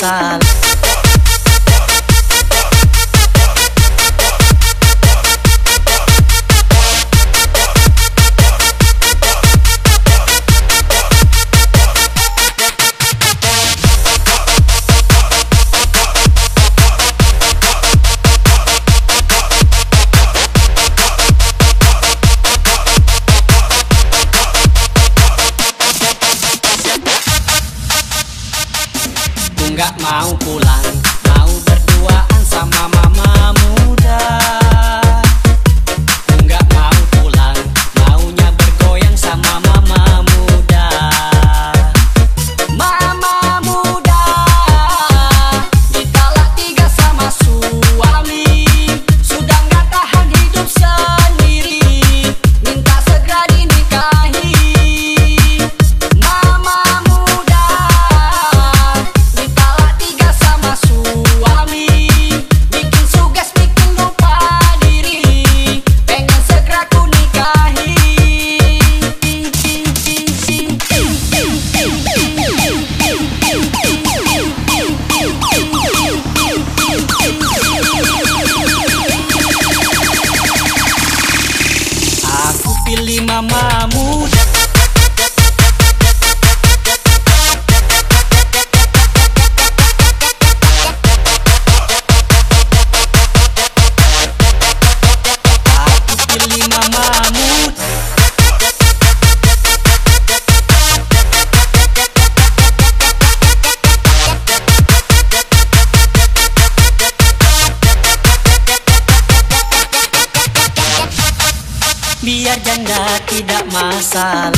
tidak Biar janda tidak masalah